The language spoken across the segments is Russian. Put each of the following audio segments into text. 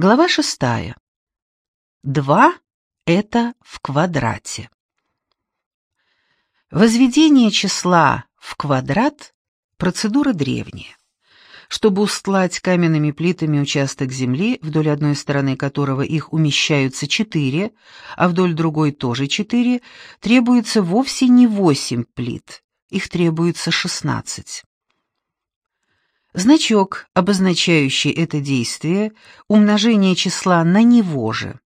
Глава шестая. Два — это в квадрате. Возведение числа в квадрат — процедура древняя. Чтобы устлать каменными плитами участок земли, вдоль одной стороны которого их умещаются четыре, а вдоль другой тоже четыре, требуется вовсе не восемь плит, их требуется шестнадцать. Значок, обозначающий это действие, умножение числа на него же,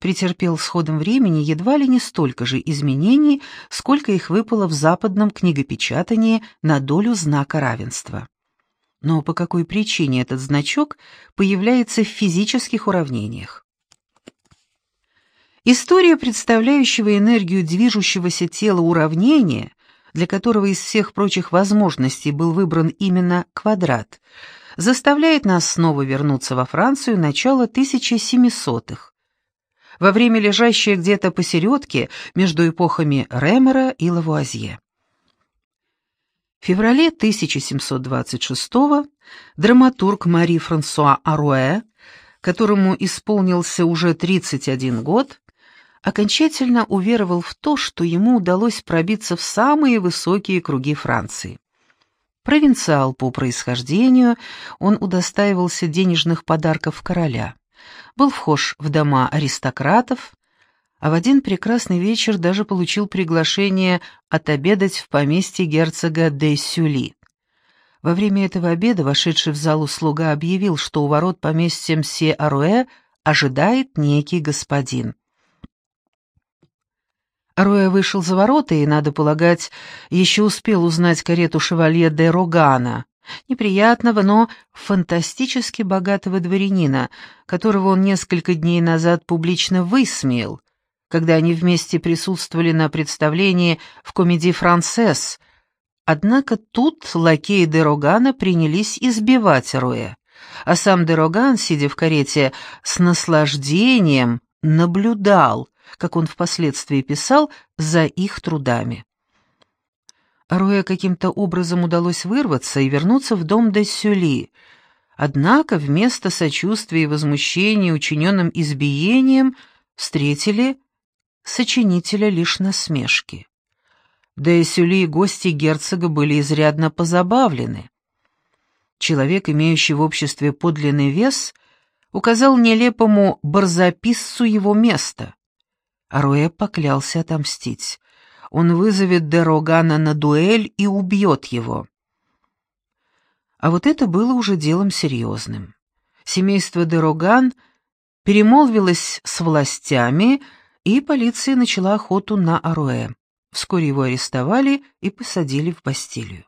претерпел с ходом времени едва ли не столько же изменений, сколько их выпало в западном книгопечатании на долю знака равенства. Но по какой причине этот значок появляется в физических уравнениях? История представляющего энергию движущегося тела уравнения для которого из всех прочих возможностей был выбран именно квадрат, заставляет нас снова вернуться во Францию начала 1700-х, во время лежащее где-то посередке между эпохами Ремера и Лавуазье. В феврале 1726-го драматург Мари Франсуа Аруэ, которому исполнился уже 31 год, окончательно уверовал в то, что ему удалось пробиться в самые высокие круги Франции. Провинциал по происхождению, он удостаивался денежных подарков короля, был вхож в дома аристократов, а в один прекрасный вечер даже получил приглашение отобедать в поместье герцога де Сюли. Во время этого обеда вошедший в залу слуга объявил, что у ворот поместья мсье Аруэ ожидает некий господин. Роя вышел за ворота и, надо полагать, еще успел узнать карету шевалье де Рогана, неприятного, но фантастически богатого дворянина, которого он несколько дней назад публично высмеял, когда они вместе присутствовали на представлении в комедии «Францесс». Однако тут лакеи де Рогана принялись избивать Роя, а сам де Роган, сидя в карете, с наслаждением наблюдал, как он впоследствии писал, за их трудами. Роя каким-то образом удалось вырваться и вернуться в дом де Сюли, однако вместо сочувствия и возмущения учиненным избиением встретили сочинителя лишь насмешки. Де Сюли и гости герцога были изрядно позабавлены. Человек, имеющий в обществе подлинный вес, указал нелепому барзаписцу его место. Аруэ поклялся отомстить. Он вызовет Дерогана на дуэль и убьет его. А вот это было уже делом серьезным. Семейство Дероган перемолвилось с властями, и полиция начала охоту на Аруэ. Вскоре его арестовали и посадили в Бастилию.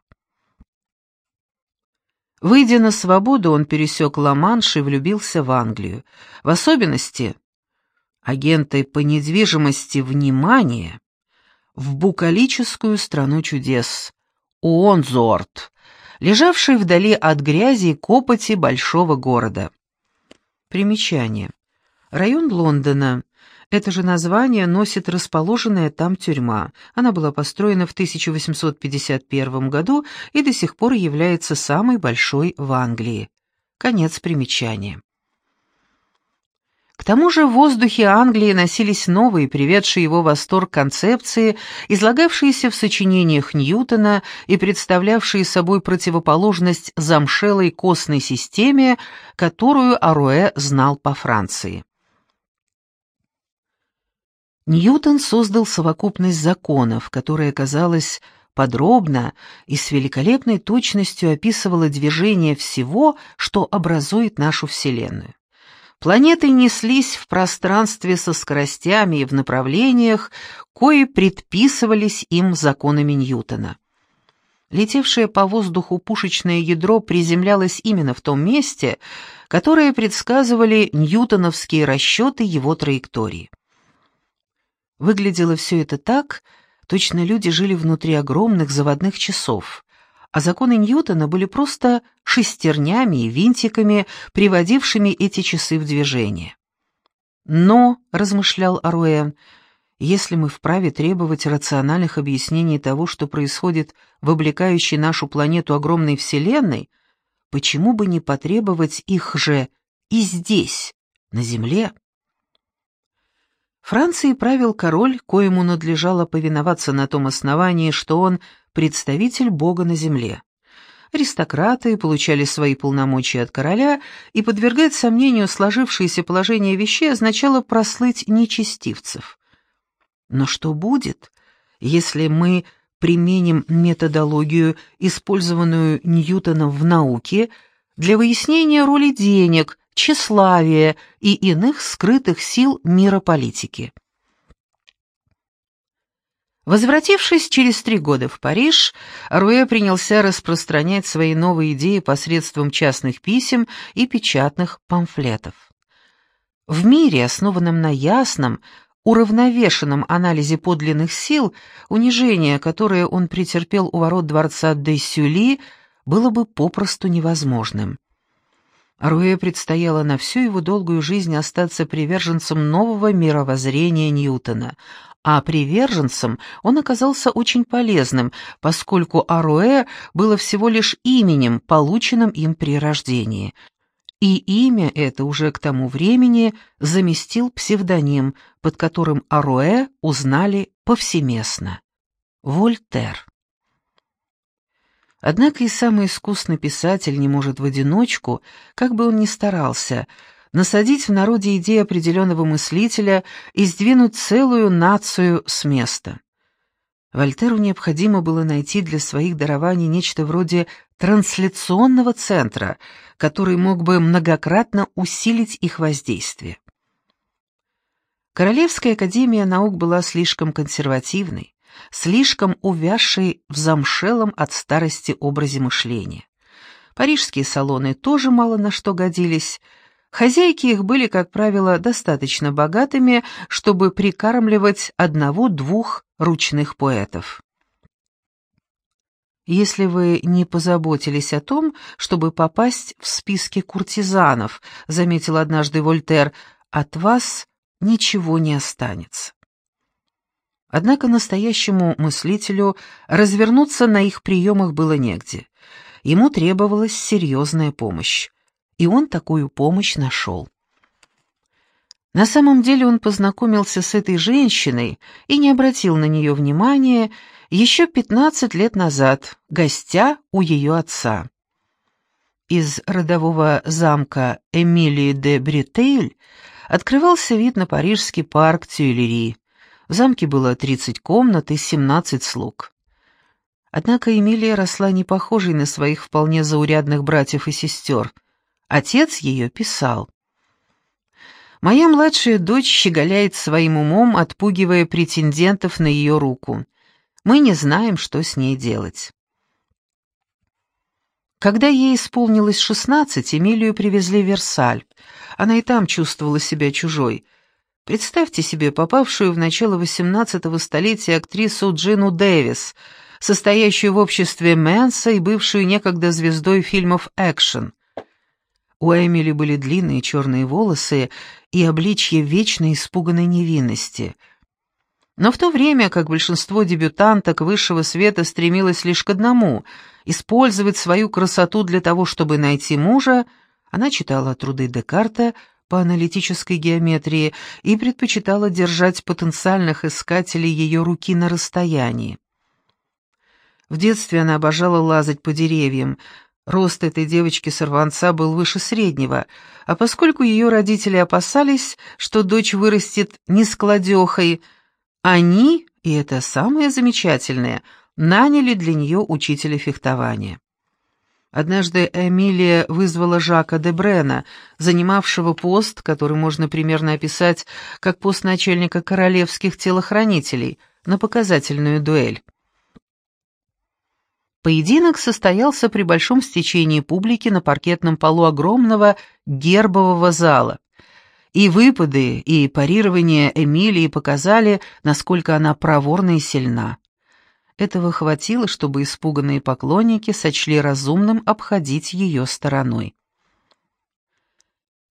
Выйдя на свободу, он пересек Ла-Манш и влюбился в Англию, в особенности агенты по недвижимости внимания в букалическую страну чудес, Уонзорт, лежавший вдали от грязи и копоти большого города. Примечание. Район Лондона. Это же название носит расположенная там тюрьма. Она была построена в 1851 году и до сих пор является самой большой в Англии. Конец примечания. К тому же в воздухе Англии носились новые, приведшие его восторг концепции, излагавшиеся в сочинениях Ньютона и представлявшие собой противоположность замшелой костной системе, которую Аруэ знал по Франции. Ньютон создал совокупность законов, которая, казалось, подробно и с великолепной точностью описывала движение всего, что образует нашу Вселенную. Планеты неслись в пространстве со скоростями и в направлениях, кои предписывались им законами Ньютона. Летевшее по воздуху пушечное ядро приземлялось именно в том месте, которое предсказывали ньютоновские расчеты его траектории. Выглядело все это так, точно люди жили внутри огромных заводных часов, а законы Ньютона были просто шестернями и винтиками, приводившими эти часы в движение. Но, размышлял Аруэн, если мы вправе требовать рациональных объяснений того, что происходит в облекающей нашу планету огромной Вселенной, почему бы не потребовать их же и здесь, на земле. Францией правил король, коему надлежало повиноваться на том основании, что он представитель Бога на земле. Аристократы получали свои полномочия от короля, и подвергать сомнению сложившееся положение вещей означало прослыть нечестивцев. Но что будет, если мы применим методологию, использованную Ньютоном в науке, для выяснения роли денег, тщеславия и иных скрытых сил мира политики. Возвратившись через три года в Париж, Руэ принялся распространять свои новые идеи посредством частных писем и печатных памфлетов. В мире, основанном на ясном, уравновешенном анализе подлинных сил, унижение, которое он претерпел у ворот дворца де Сюли, было бы попросту невозможным. Руэ предстояло на всю его долгую жизнь остаться приверженцем нового мировоззрения Ньютона, а приверженцем он оказался очень полезным, поскольку Аруэ было всего лишь именем, полученным им при рождении. И имя это уже к тому времени заместил псевдоним, под которым Аруэ узнали повсеместно — Вольтер. Однако и самый искусный писатель не может в одиночку, как бы он ни старался, насадить в народе идеи определенного мыслителя и сдвинуть целую нацию с места. Вольтеру необходимо было найти для своих дарований нечто вроде трансляционного центра, который мог бы многократно усилить их воздействие. Королевская академия наук была слишком консервативной, слишком увязшей в замшелом от старости образе мышления. Парижские салоны тоже мало на что годились. Хозяйки их были, как правило, достаточно богатыми, чтобы прикармливать одного-двух ручных поэтов. «Если вы не позаботились о том, чтобы попасть в списки куртизанов», — заметил однажды Вольтер, — «от вас ничего не останется». Однако настоящему мыслителю развернуться на их приемах было негде. Ему требовалась серьезная помощь, и он такую помощь нашел. На самом деле он познакомился с этой женщиной и не обратил на нее внимания еще 15 лет назад, гостя у ее отца. Из родового замка Эмилии де Бретейль открывался вид на парижский парк Тюильри. В замке было 30 комнат и 17 слуг. Однако Эмилия росла не похожей на своих вполне заурядных братьев и сестер. Отец ее писал. «Моя младшая дочь щеголяет своим умом, отпугивая претендентов на ее руку. Мы не знаем, что с ней делать». Когда ей исполнилось шестнадцать, Эмилию привезли в Версаль. Она и там чувствовала себя чужой. Представьте себе попавшую в начало XVIII столетия актрису Джину Дэвис, состоящую в обществе Мэнса и бывшую некогда звездой фильмов «Экшен». У Эмили были длинные черные волосы и обличье вечной испуганной невинности. Но в то время, как большинство дебютанток высшего света стремилось лишь к одному — использовать свою красоту для того, чтобы найти мужа, она читала труды Декарта — по аналитической геометрии и предпочитала держать потенциальных искателей ее руки на расстоянии. В детстве она обожала лазать по деревьям. Рост этой девочки-сорванца был выше среднего, а поскольку ее родители опасались, что дочь вырастет не складехой, они, и это самое замечательное, наняли для нее учителя фехтования. Однажды Эмилия вызвала Жака де Брена, занимавшего пост, который можно примерно описать как пост начальника королевских телохранителей, на показательную дуэль. Поединок состоялся при большом стечении публики на паркетном полу огромного гербового зала. И выпады, и парирование Эмилии показали, насколько она проворна и сильна. Этого хватило, чтобы испуганные поклонники сочли разумным обходить ее стороной.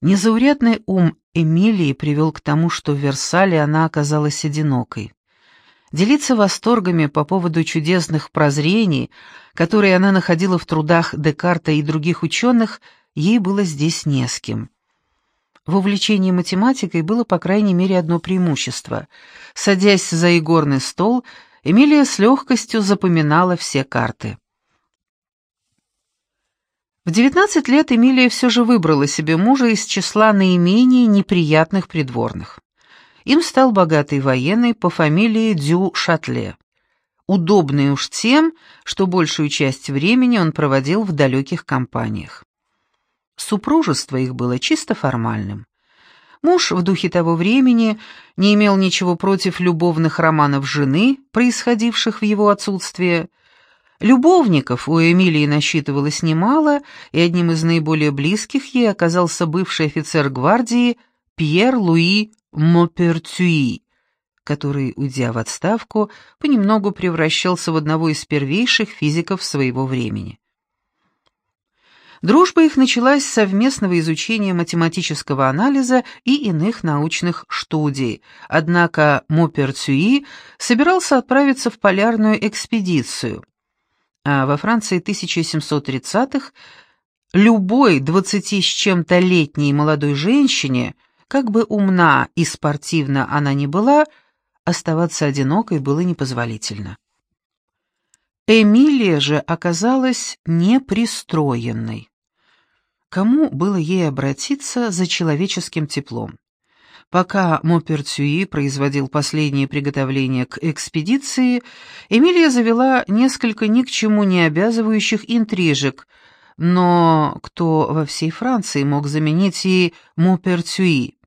Незаурядный ум Эмилии привел к тому, что в Версале она оказалась одинокой. Делиться восторгами по поводу чудесных прозрений, которые она находила в трудах Декарта и других ученых, ей было здесь не с кем. В увлечении математикой было по крайней мере одно преимущество. Садясь за игорный стол, Эмилия с легкостью запоминала все карты. В 19 лет Эмилия все же выбрала себе мужа из числа наименее неприятных придворных. Им стал богатый военный по фамилии Дю Шатле. Удобный уж тем, что большую часть времени он проводил в далеких компаниях. Супружество их было чисто формальным. Муж в духе того времени не имел ничего против любовных романов жены, происходивших в его отсутствие. Любовников у Эмилии насчитывалось немало, и одним из наиболее близких ей оказался бывший офицер гвардии Пьер Луи Мопертюи, который, уйдя в отставку, понемногу превращался в одного из первейших физиков своего времени. Дружба их началась с совместного изучения математического анализа и иных научных студий, однако Мопертюи собирался отправиться в полярную экспедицию, а во Франции 1730-х любой двадцати с чем-то летней молодой женщине, как бы умна и спортивна она ни была, оставаться одинокой было непозволительно. Эмилия же оказалась непристроенной. Кому было ей обратиться за человеческим теплом? Пока Мопертюи производил последние приготовления к экспедиции, Эмилия завела несколько ни к чему не обязывающих интрижек, но кто во всей Франции мог заменить ей Мопертюи?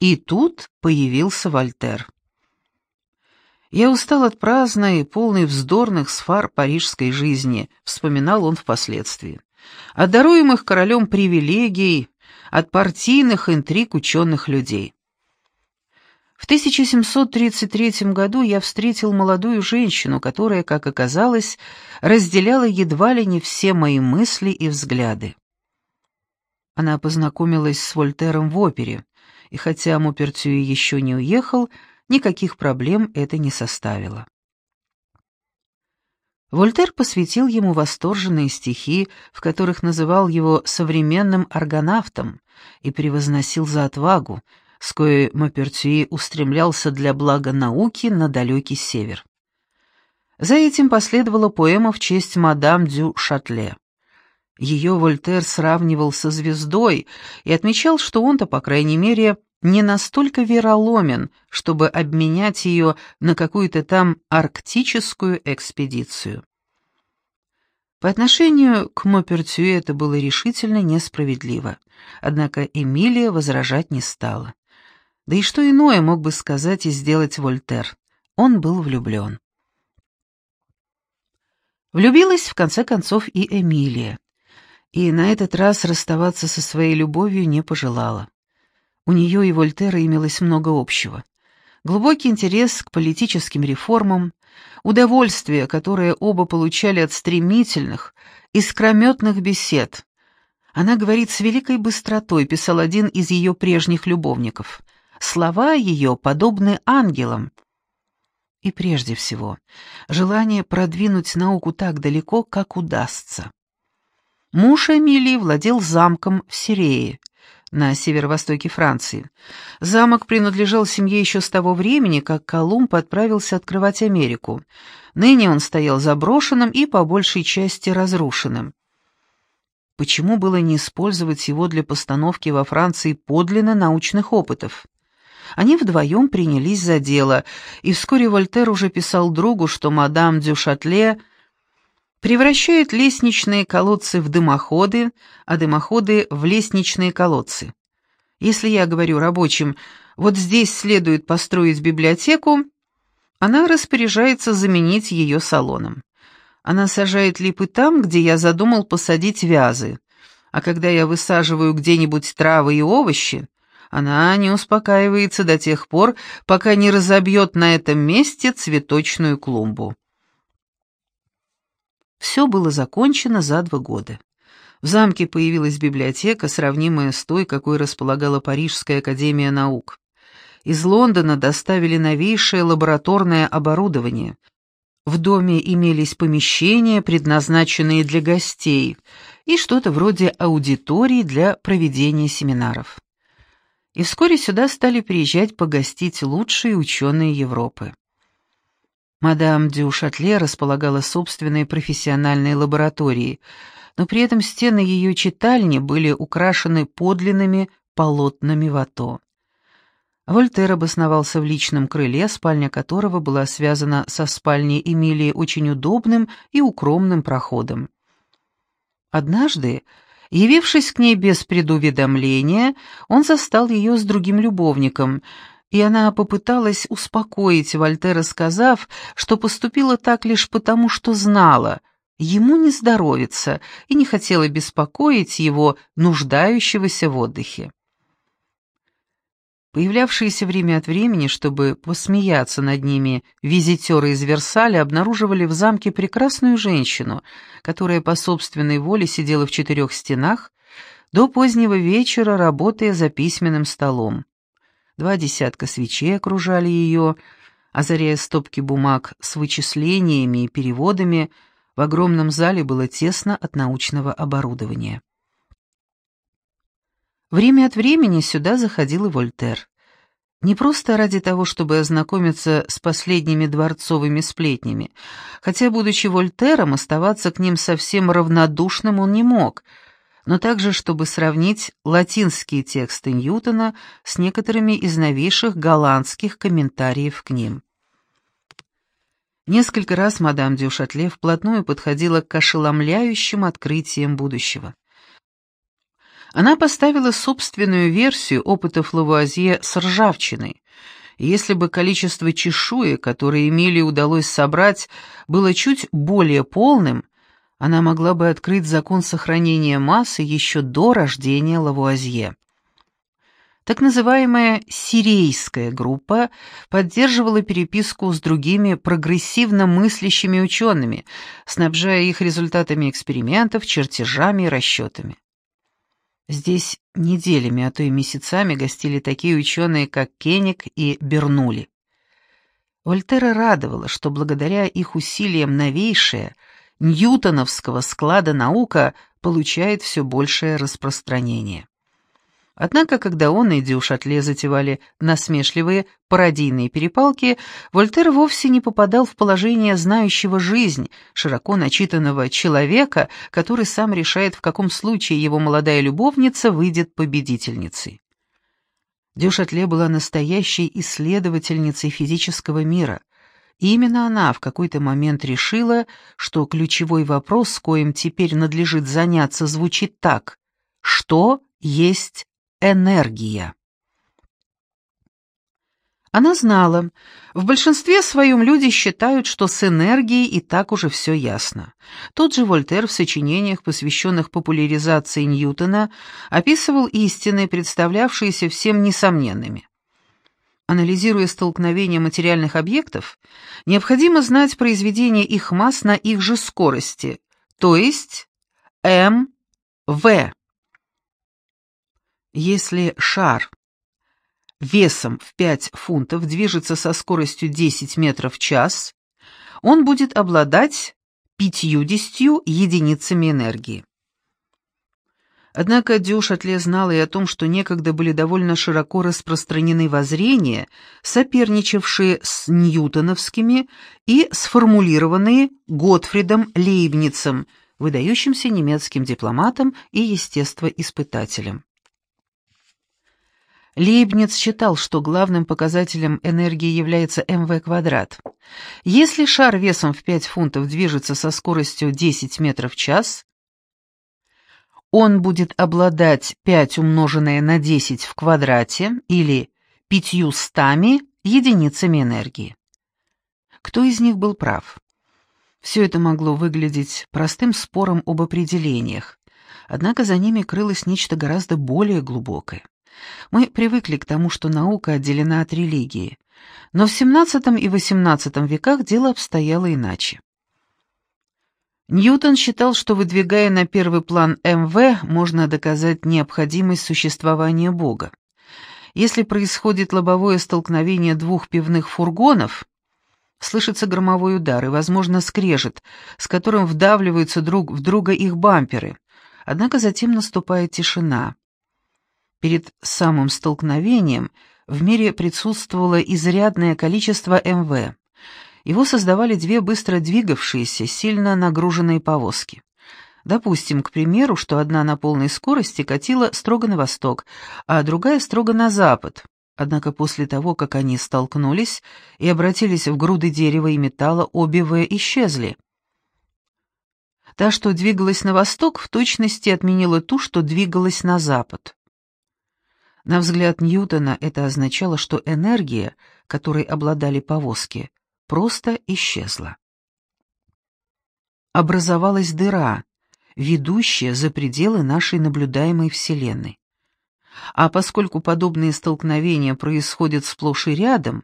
И тут появился Вольтер. «Я устал от праздной, полной вздорных сфар парижской жизни», — вспоминал он впоследствии от даруемых королем привилегий, от партийных интриг ученых людей. В 1733 году я встретил молодую женщину, которая, как оказалось, разделяла едва ли не все мои мысли и взгляды. Она познакомилась с Вольтером в опере, и хотя Мопертюи еще не уехал, никаких проблем это не составило. Вольтер посвятил ему восторженные стихи, в которых называл его современным аргонавтом и превозносил за отвагу, с коей Мапертюи устремлялся для блага науки на далекий север. За этим последовала поэма в честь мадам Дю Шатле. Ее Вольтер сравнивал со звездой и отмечал, что он-то, по крайней мере, не настолько вероломен, чтобы обменять ее на какую-то там арктическую экспедицию. По отношению к Мопертюе это было решительно несправедливо, однако Эмилия возражать не стала. Да и что иное мог бы сказать и сделать Вольтер? Он был влюблен. Влюбилась, в конце концов, и Эмилия, и на этот раз расставаться со своей любовью не пожелала. У нее и Вольтера имелось много общего. Глубокий интерес к политическим реформам, удовольствие, которое оба получали от стремительных, искрометных бесед. Она говорит с великой быстротой, писал один из ее прежних любовников. Слова ее подобны ангелам. И прежде всего, желание продвинуть науку так далеко, как удастся. Муж Эмилии владел замком в Сирее, на северо-востоке Франции. Замок принадлежал семье еще с того времени, как Колумб отправился открывать Америку. Ныне он стоял заброшенным и по большей части разрушенным. Почему было не использовать его для постановки во Франции подлинно научных опытов? Они вдвоем принялись за дело, и вскоре Вольтер уже писал другу, что мадам Дюшатле превращает лестничные колодцы в дымоходы, а дымоходы в лестничные колодцы. Если я говорю рабочим, вот здесь следует построить библиотеку, она распоряжается заменить ее салоном. Она сажает липы там, где я задумал посадить вязы, а когда я высаживаю где-нибудь травы и овощи, она не успокаивается до тех пор, пока не разобьет на этом месте цветочную клумбу. Все было закончено за два года. В замке появилась библиотека, сравнимая с той, какой располагала Парижская академия наук. Из Лондона доставили новейшее лабораторное оборудование. В доме имелись помещения, предназначенные для гостей, и что-то вроде аудитории для проведения семинаров. и вскоре сюда стали приезжать погостить лучшие ученые Европы. Мадам Дю Шатле располагала собственной профессиональной лабораторией, но при этом стены ее читальни были украшены подлинными полотнами вато. Вольтер обосновался в личном крыле, спальня которого была связана со спальней Эмилии очень удобным и укромным проходом. Однажды, явившись к ней без предуведомления, он застал ее с другим любовником, и она попыталась успокоить Вольтера, сказав, что поступила так лишь потому, что знала, ему не здоровится, и не хотела беспокоить его, нуждающегося в отдыхе. Появлявшиеся время от времени, чтобы посмеяться над ними, визитеры из Версаля обнаруживали в замке прекрасную женщину, которая по собственной воле сидела в четырех стенах, до позднего вечера работая за письменным столом. Два десятка свечей окружали ее, озаряя стопки бумаг с вычислениями и переводами, в огромном зале было тесно от научного оборудования. Время от времени сюда заходил и Вольтер. Не просто ради того, чтобы ознакомиться с последними дворцовыми сплетнями, хотя, будучи Вольтером, оставаться к ним совсем равнодушным он не мог, но также, чтобы сравнить латинские тексты Ньютона с некоторыми из новейших голландских комментариев к ним. Несколько раз мадам Дюшатле вплотную подходила к ошеломляющим открытиям будущего. Она поставила собственную версию опытов Лавуазье с ржавчиной. Если бы количество чешуек, которые Эмилии удалось собрать, было чуть более полным, она могла бы открыть закон сохранения массы еще до рождения Лавуазье. Так называемая «сирийская группа» поддерживала переписку с другими прогрессивно мыслящими учеными, снабжая их результатами экспериментов, чертежами и расчетами. Здесь неделями, а то и месяцами гостили такие ученые, как Кеник и Бернули. Вольтера радовало, что благодаря их усилиям новейшая, ньютоновского склада наука получает все большее распространение. Однако, когда он и Дюшатле затевали насмешливые пародийные перепалки, Вольтер вовсе не попадал в положение знающего жизнь, широко начитанного человека, который сам решает, в каком случае его молодая любовница выйдет победительницей. Дюшатле была настоящей исследовательницей физического мира. И именно она в какой-то момент решила, что ключевой вопрос, с коим теперь надлежит заняться, звучит так «Что есть энергия. Она знала, в большинстве своем люди считают, что с энергией и так уже все ясно. Тот же Вольтер в сочинениях, посвященных популяризации Ньютона, описывал истины, представлявшиеся всем несомненными. Анализируя столкновение материальных объектов, необходимо знать произведение их масс на их же скорости, то есть м, в. Если шар весом в 5 фунтов движется со скоростью 10 метров в час, он будет обладать 50 единицами энергии. Однако Дюшатле знала и о том, что некогда были довольно широко распространены воззрения, соперничавшие с ньютоновскими и сформулированные Готфридом Лейбницем, выдающимся немецким дипломатом и естествоиспытателем. Лейбниц считал, что главным показателем энергии является МВ квадрат. Если шар весом в 5 фунтов движется со скоростью 10 метров в час, он будет обладать 5 умноженное на 10 в квадрате или 500 единицами энергии. Кто из них был прав? Все это могло выглядеть простым спором об определениях, однако за ними крылось нечто гораздо более глубокое. Мы привыкли к тому, что наука отделена от религии, но в XVII и XVIII веках дело обстояло иначе. Ньютон считал, что, выдвигая на первый план МВ, можно доказать необходимость существования Бога. Если происходит лобовое столкновение двух пивных фургонов, слышится громовой удар и, возможно, скрежет, с которым вдавливаются друг в друга их бамперы. Однако затем наступает тишина. Перед самым столкновением в мире присутствовало изрядное количество МВ. Его создавали две быстро двигавшиеся, сильно нагруженные повозки. Допустим, к примеру, что одна на полной скорости катила строго на восток, а другая строго на запад. Однако после того, как они столкнулись и обратились в груды дерева и металла, обе В исчезли. Та, что двигалась на восток, в точности отменила ту, что двигалась на запад. На взгляд Ньютона это означало, что энергия, которой обладали повозки, просто исчезла. Образовалась дыра, ведущая за пределы нашей наблюдаемой Вселенной. А поскольку подобные столкновения происходят сплошь и рядом,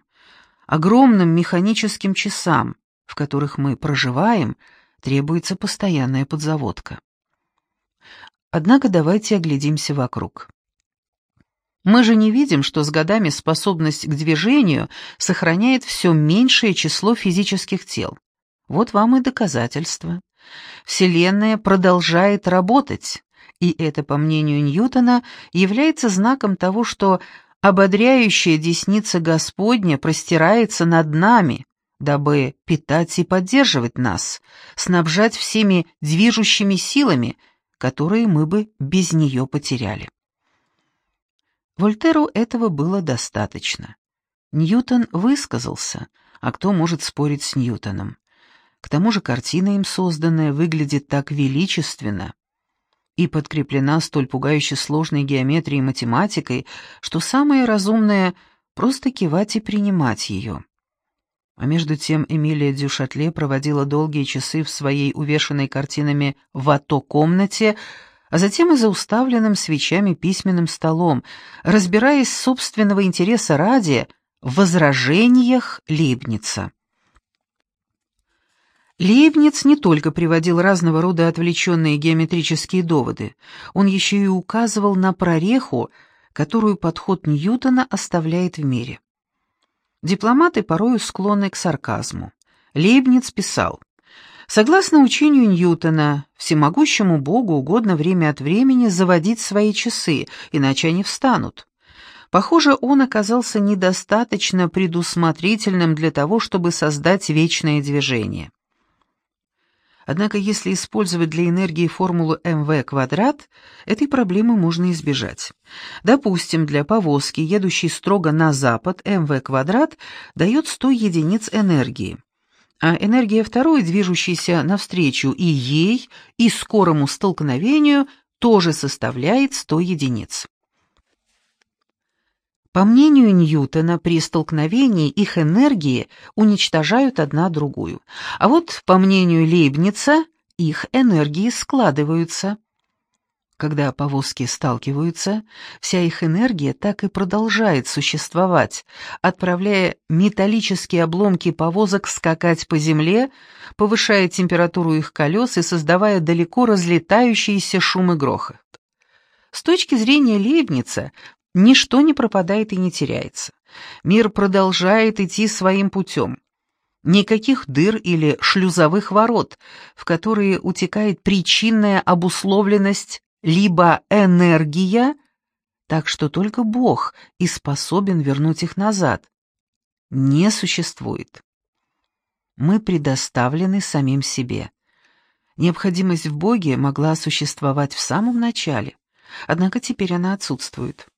огромным механическим часам, в которых мы проживаем, требуется постоянная подзаводка. Однако давайте оглядимся вокруг. Мы же не видим, что с годами способность к движению сохраняет все меньшее число физических тел. Вот вам и доказательство. Вселенная продолжает работать, и это, по мнению Ньютона, является знаком того, что ободряющая десница Господня простирается над нами, дабы питать и поддерживать нас, снабжать всеми движущими силами, которые мы бы без нее потеряли. Вольтеру этого было достаточно. Ньютон высказался, а кто может спорить с Ньютоном? К тому же картина им созданная выглядит так величественно и подкреплена столь пугающе сложной геометрией и математикой, что самое разумное — просто кивать и принимать ее. А между тем Эмилия Дюшатле проводила долгие часы в своей увешанной картинами вато-комнате, а затем и за уставленным свечами письменным столом, разбираясь собственного интереса ради в возражениях Лейбница. Лейбниц не только приводил разного рода отвлеченные геометрические доводы, он еще и указывал на прореху, которую подход Ньютона оставляет в мире. Дипломаты порою склонны к сарказму. Лейбниц писал, «Согласно учению Ньютона, всемогущему Богу угодно время от времени заводить свои часы, иначе они встанут. Похоже, он оказался недостаточно предусмотрительным для того, чтобы создать вечное движение. Однако если использовать для энергии формулу mv квадрат, этой проблемы можно избежать. Допустим, для повозки, едущей строго на запад, mv квадрат дает 100 единиц энергии. А энергия второй, движущейся навстречу и ей, и скорому столкновению, тоже составляет 100 единиц. По мнению Ньютона, при столкновении их энергии уничтожают одна другую, а вот, по мнению Лейбница, их энергии складываются. Когда повозки сталкиваются, вся их энергия так и продолжает существовать, отправляя металлические обломки повозок скакать по земле, повышая температуру их колес и создавая далеко разлетающиеся шум и грохот. С точки зрения Лейбница, Ничто не пропадает и не теряется. Мир продолжает идти своим путем. Никаких дыр или шлюзовых ворот, в которые утекает причинная обусловленность либо энергия, так что только Бог и способен вернуть их назад. Не существует. Мы предоставлены самим себе. Необходимость в Боге могла существовать в самом начале, однако теперь она отсутствует.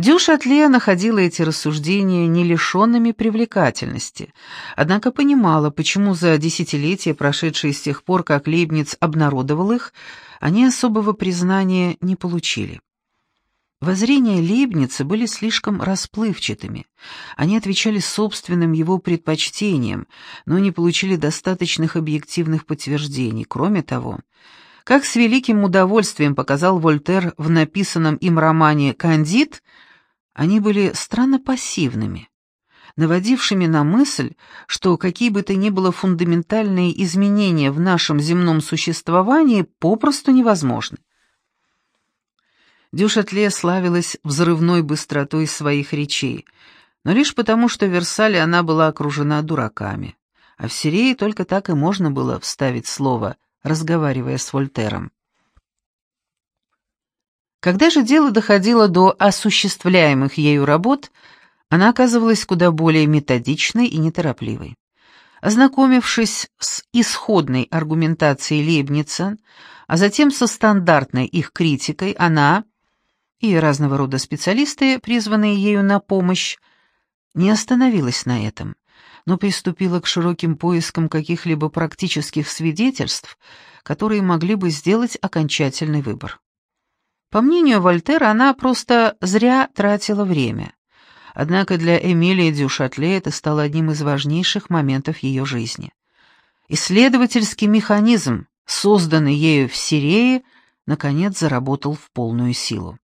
Дюшатле находила эти рассуждения не лишенными привлекательности, однако понимала, почему за десятилетия, прошедшие с тех пор, как Лейбниц обнародовал их, они особого признания не получили. Воззрения Лейбница были слишком расплывчатыми. Они отвечали собственным его предпочтениям, но не получили достаточных объективных подтверждений. Кроме того, как с великим удовольствием показал Вольтер в написанном им романе «Кандид», они были странно пассивными, наводившими на мысль, что какие бы то ни было фундаментальные изменения в нашем земном существовании попросту невозможны. Дюшатле славилась взрывной быстротой своих речей, но лишь потому, что в Версале она была окружена дураками, а в Сирии только так и можно было вставить слово, разговаривая с Вольтером. Когда же дело доходило до осуществляемых ею работ, она оказывалась куда более методичной и неторопливой. Ознакомившись с исходной аргументацией Лейбница, а затем со стандартной их критикой, она и разного рода специалисты, призванные ею на помощь, не остановилась на этом, но приступила к широким поискам каких-либо практических свидетельств, которые могли бы сделать окончательный выбор. По мнению Вольтера, она просто зря тратила время. Однако для Эмилии Дюшатле это стало одним из важнейших моментов ее жизни. Исследовательский механизм, созданный ею в Сирее, наконец заработал в полную силу.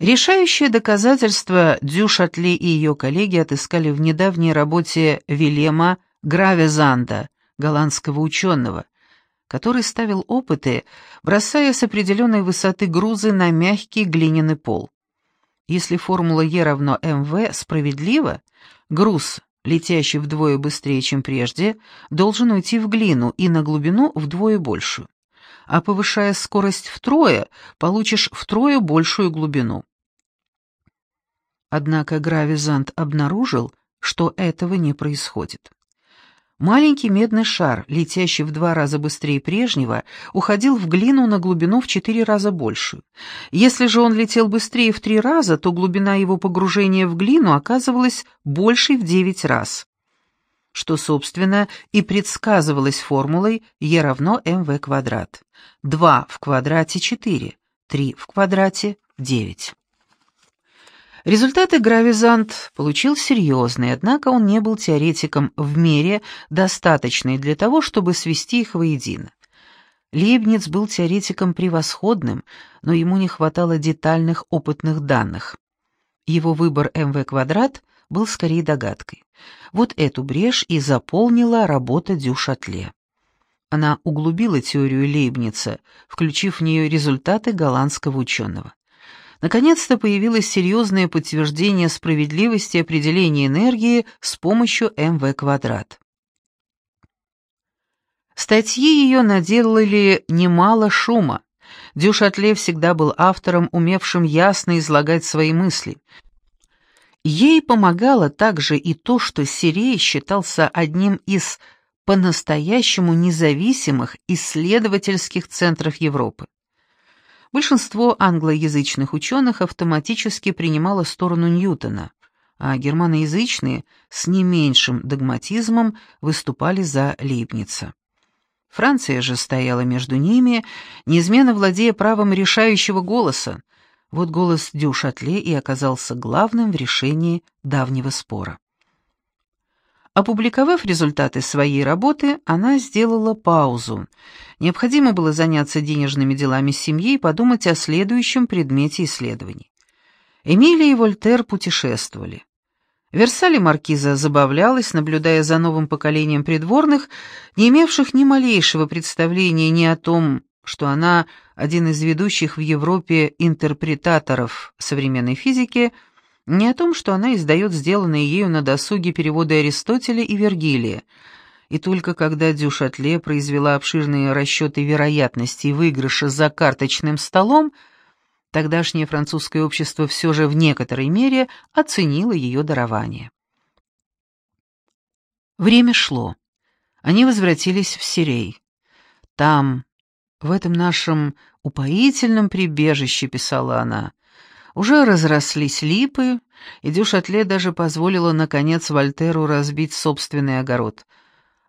Решающее доказательство Дюшатли и ее коллеги отыскали в недавней работе Вилема Гравезанда, голландского ученого, который ставил опыты, бросая с определенной высоты грузы на мягкий глиняный пол. Если формула Е равно МВ справедлива, груз, летящий вдвое быстрее, чем прежде, должен уйти в глину и на глубину вдвое большую а повышая скорость втрое, получишь втрое большую глубину. Однако Гравизант обнаружил, что этого не происходит. Маленький медный шар, летящий в два раза быстрее прежнего, уходил в глину на глубину в четыре раза большую. Если же он летел быстрее в три раза, то глубина его погружения в глину оказывалась большей в девять раз что, собственно, и предсказывалось формулой Е равно МВ квадрат. 2 в квадрате 4, 3 в квадрате 9. Результаты Гравизант получил серьезные, однако он не был теоретиком в мере, достаточной для того, чтобы свести их воедино. Лейбниц был теоретиком превосходным, но ему не хватало детальных опытных данных. Его выбор МВ квадрат был скорее догадкой. Вот эту брешь и заполнила работа Дюшатле. Она углубила теорию Лейбница, включив в нее результаты голландского ученого. Наконец-то появилось серьезное подтверждение справедливости определения энергии с помощью МВ квадрат. Статьи ее наделали немало шума. Дюшатле всегда был автором, умевшим ясно излагать свои мысли, Ей помогало также и то, что Сирей считался одним из по-настоящему независимых исследовательских центров Европы. Большинство англоязычных ученых автоматически принимало сторону Ньютона, а германоязычные с не меньшим догматизмом выступали за Лейбница. Франция же стояла между ними, неизменно владея правом решающего голоса, вот голос Дюшатле и оказался главным в решении давнего спора. Опубликовав результаты своей работы, она сделала паузу. Необходимо было заняться денежными делами семьи и подумать о следующем предмете исследований. Эмилия и Вольтер путешествовали. В Версале маркиза забавлялась, наблюдая за новым поколением придворных, не имевших ни малейшего представления ни о том, что она один из ведущих в Европе интерпретаторов современной физики, не о том, что она издает сделанные ею на досуге переводы Аристотеля и Вергилия, и только когда Дюшатле произвела обширные расчеты вероятности выигрыша за карточным столом, тогдашнее французское общество все же в некоторой мере оценило ее дарование. Время шло. Они возвратились в Сирей. Там, в этом нашем упоительном прибежище, писала она, уже разрослись липы, и Дюшатле даже позволила, наконец, Вольтеру разбить собственный огород.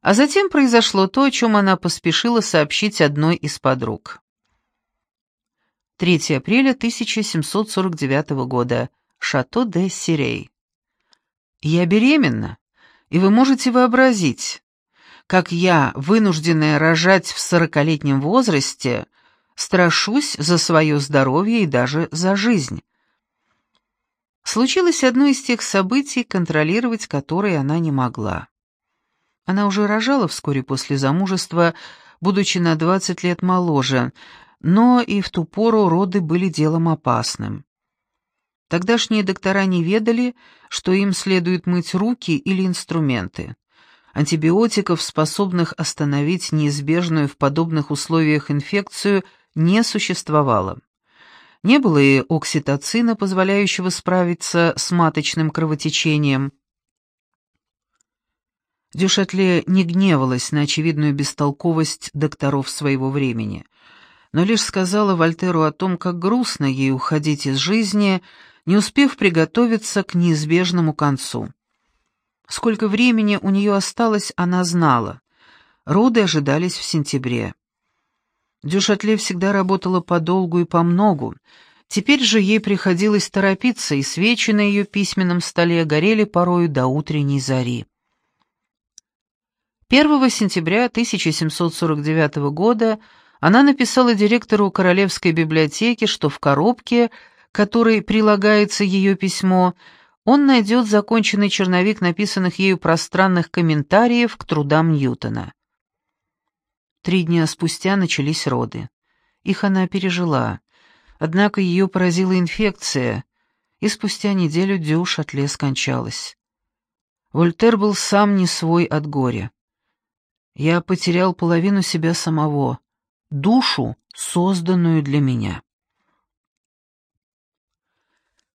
А затем произошло то, о чем она поспешила сообщить одной из подруг. 3 апреля 1749 года. Шато де Сирей. «Я беременна, и вы можете вообразить, как я, вынужденная рожать в сорокалетнем возрасте, страшусь за свое здоровье и даже за жизнь. Случилось одно из тех событий, контролировать которые она не могла. Она уже рожала вскоре после замужества, будучи на 20 лет моложе, но и в ту пору роды были делом опасным. Тогдашние доктора не ведали, что им следует мыть руки или инструменты. Антибиотиков, способных остановить неизбежную в подобных условиях инфекцию, не существовало. Не было и окситоцина, позволяющего справиться с маточным кровотечением. Дюшатле не гневалась на очевидную бестолковость докторов своего времени, но лишь сказала Вольтеру о том, как грустно ей уходить из жизни, не успев приготовиться к неизбежному концу. Сколько времени у нее осталось, она знала. Роды ожидались в сентябре. Дюшатле всегда работала подолгу и помногу. Теперь же ей приходилось торопиться, и свечи на ее письменном столе горели порою до утренней зари. 1 сентября 1749 года она написала директору Королевской библиотеки, что в коробке, которой прилагается ее письмо, он найдет законченный черновик написанных ею пространных комментариев к трудам Ньютона. Три дня спустя начались роды. Их она пережила, однако ее поразила инфекция, и спустя неделю Дюш от лес скончалась. Вольтер был сам не свой от горя. Я потерял половину себя самого, душу, созданную для меня.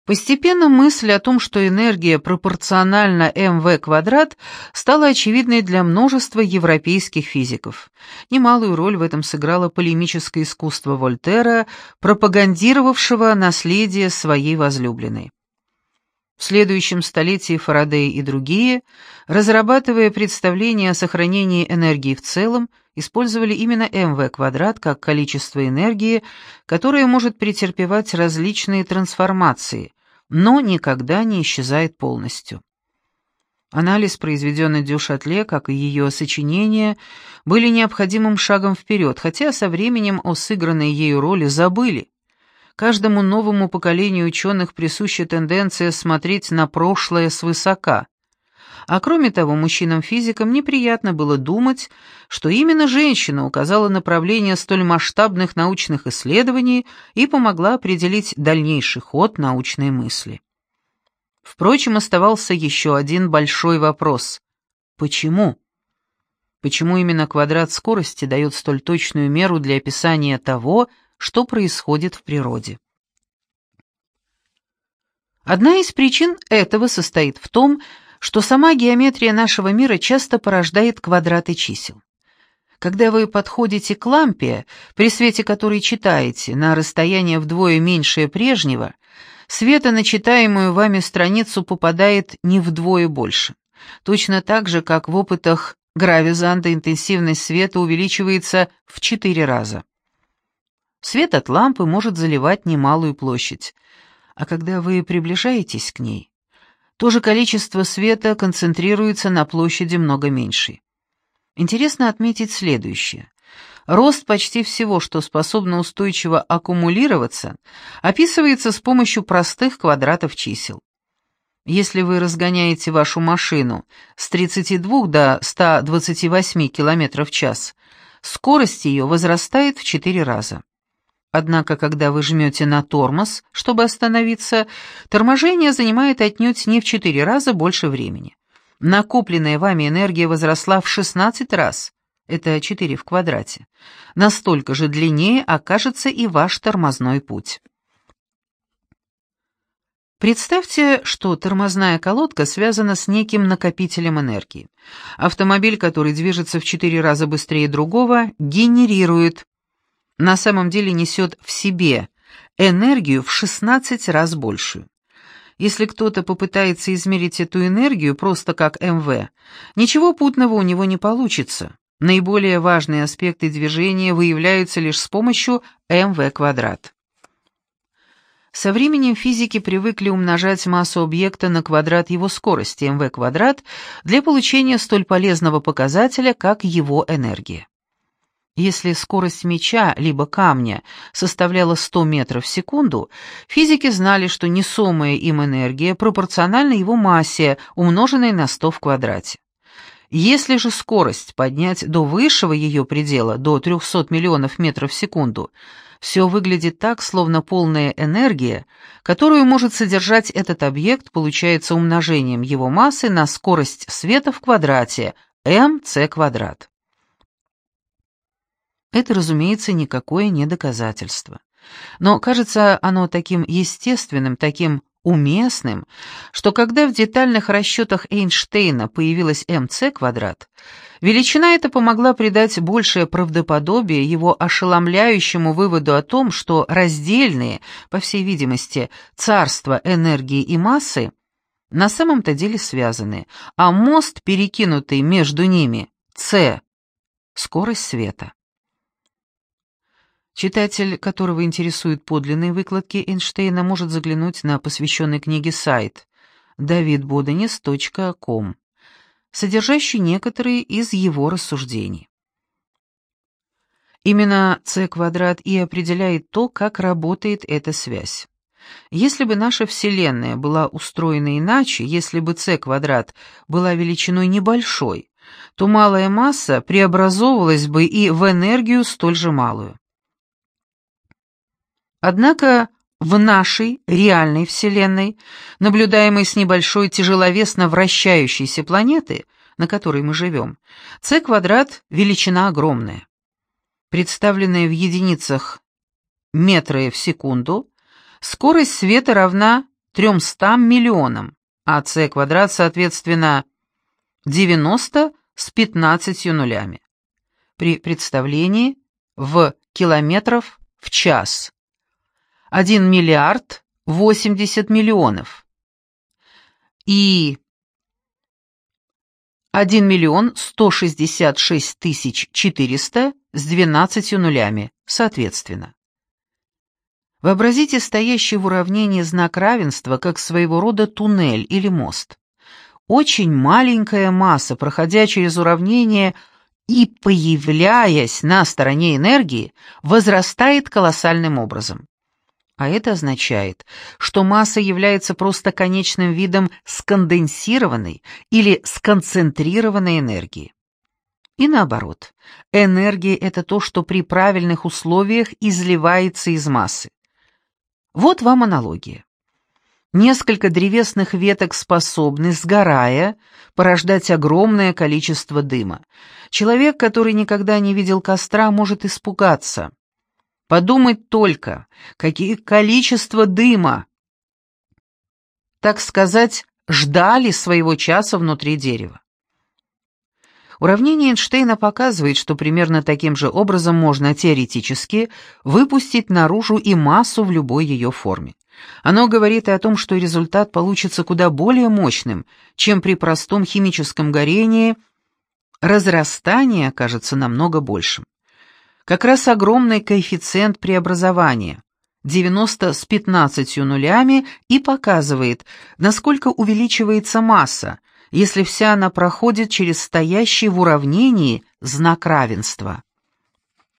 Постепенно мысль о том, что энергия пропорциональна МВ квадрат, стала очевидной для множества европейских физиков. Немалую роль в этом сыграло полемическое искусство Вольтера, пропагандировавшего наследие своей возлюбленной. В следующем столетии Фарадей и другие, разрабатывая представление о сохранении энергии в целом, использовали именно МВ квадрат как количество энергии, которое может претерпевать различные трансформации, но никогда не исчезает полностью. Анализ, произведенный Дюшатле, как и ее сочинения, были необходимым шагом вперед, хотя со временем о сыгранной ею роли забыли. Каждому новому поколению ученых присуща тенденция смотреть на прошлое свысока. А кроме того, мужчинам-физикам неприятно было думать, что именно женщина указала направление столь масштабных научных исследований и помогла определить дальнейший ход научной мысли. Впрочем, оставался еще один большой вопрос. Почему? Почему именно квадрат скорости дает столь точную меру для описания того, что происходит в природе. Одна из причин этого состоит в том, что сама геометрия нашего мира часто порождает квадраты чисел. Когда вы подходите к лампе, при свете которой читаете, на расстояние вдвое меньшее прежнего, света на читаемую вами страницу попадает не вдвое больше. Точно так же, как в опытах Гравизанда интенсивность света увеличивается в четыре раза. Свет от лампы может заливать немалую площадь, а когда вы приближаетесь к ней, то же количество света концентрируется на площади много меньшей. Интересно отметить следующее. Рост почти всего, что способно устойчиво аккумулироваться, описывается с помощью простых квадратов чисел. Если вы разгоняете вашу машину с 32 до 128 км в час, скорость ее возрастает в 4 раза. Однако, когда вы жмете на тормоз, чтобы остановиться, торможение занимает отнюдь не в 4 раза больше времени. Накопленная вами энергия возросла в 16 раз, это 4 в квадрате. Настолько же длиннее окажется и ваш тормозной путь. Представьте, что тормозная колодка связана с неким накопителем энергии. Автомобиль, который движется в 4 раза быстрее другого, генерирует на самом деле несет в себе энергию в 16 раз большую. Если кто-то попытается измерить эту энергию просто как МВ, ничего путного у него не получится. Наиболее важные аспекты движения выявляются лишь с помощью МВ квадрат. Со временем физики привыкли умножать массу объекта на квадрат его скорости МВ квадрат для получения столь полезного показателя, как его энергия. Если скорость мяча либо камня составляла 100 метров в секунду, физики знали, что несомая им энергия пропорциональна его массе, умноженной на 100 в квадрате. Если же скорость поднять до высшего ее предела, до 300 миллионов метров в секунду, все выглядит так, словно полная энергия, которую может содержать этот объект, получается умножением его массы на скорость света в квадрате, mc квадрат. Это, разумеется, никакое не доказательство. Но кажется оно таким естественным, таким уместным, что когда в детальных расчетах Эйнштейна появилась МЦ квадрат, величина эта помогла придать большее правдоподобие его ошеломляющему выводу о том, что раздельные, по всей видимости, царства энергии и массы на самом-то деле связаны, а мост, перекинутый между ними, С, скорость света. Читатель, которого интересуют подлинные выкладки Эйнштейна, может заглянуть на посвященный книге сайт davidbodenis.com, содержащий некоторые из его рассуждений. Именно c квадрат и определяет то, как работает эта связь. Если бы наша Вселенная была устроена иначе, если бы c квадрат была величиной небольшой, то малая масса преобразовывалась бы и в энергию столь же малую. Однако в нашей реальной Вселенной, наблюдаемой с небольшой тяжеловесно вращающейся планеты, на которой мы живем, c квадрат – величина огромная. Представленная в единицах метры в секунду, скорость света равна 300 миллионам, а c квадрат, соответственно, 90 с 15 нулями. При представлении в километров в час. 1 миллиард 80 миллионов и 1 миллион 166 тысяч 400 с 12 нулями, соответственно. Вообразите стоящий в уравнении знак равенства как своего рода туннель или мост. Очень маленькая масса, проходя через уравнение и появляясь на стороне энергии, возрастает колоссальным образом. А это означает, что масса является просто конечным видом сконденсированной или сконцентрированной энергии. И наоборот, энергия — это то, что при правильных условиях изливается из массы. Вот вам аналогия. Несколько древесных веток способны, сгорая, порождать огромное количество дыма. Человек, который никогда не видел костра, может испугаться. Подумать только, какие количество дыма, так сказать, ждали своего часа внутри дерева. Уравнение Эйнштейна показывает, что примерно таким же образом можно теоретически выпустить наружу и массу в любой ее форме. Оно говорит и о том, что результат получится куда более мощным, чем при простом химическом горении, разрастание окажется намного большим. Как раз огромный коэффициент преобразования, 90 с 15 нулями, и показывает, насколько увеличивается масса, если вся она проходит через стоящий в уравнении знак равенства.